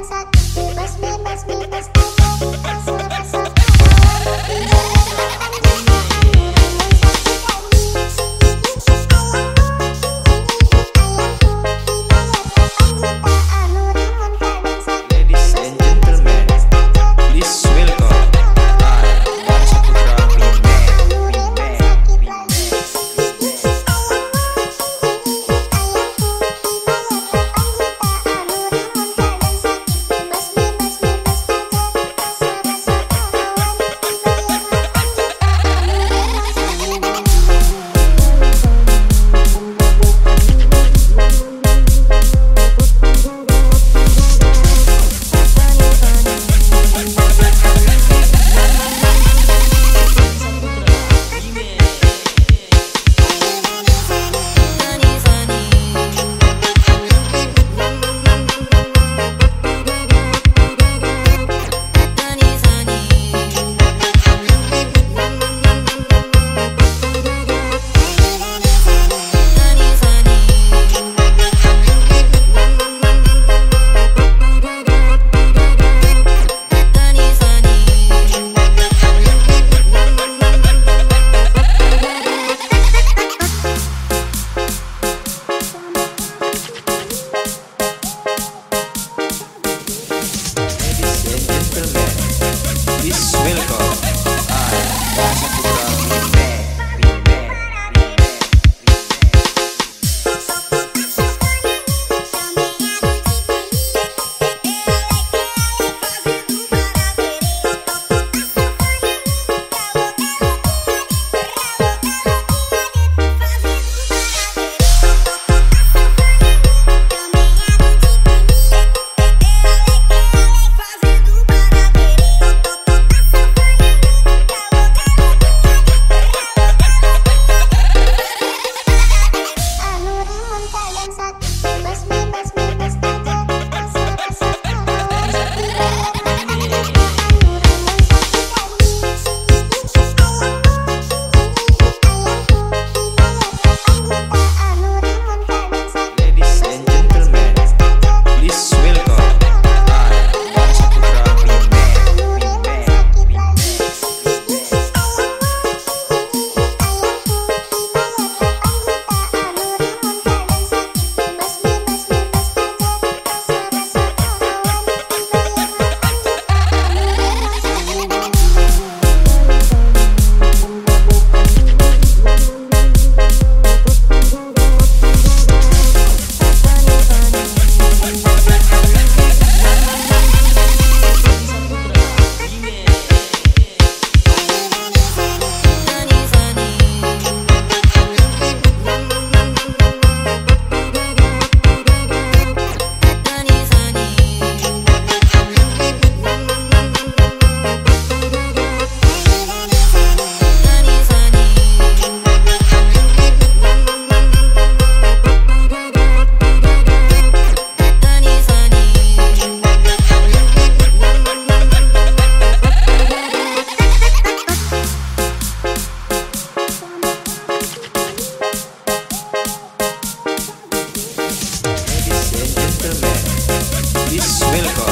Please welcome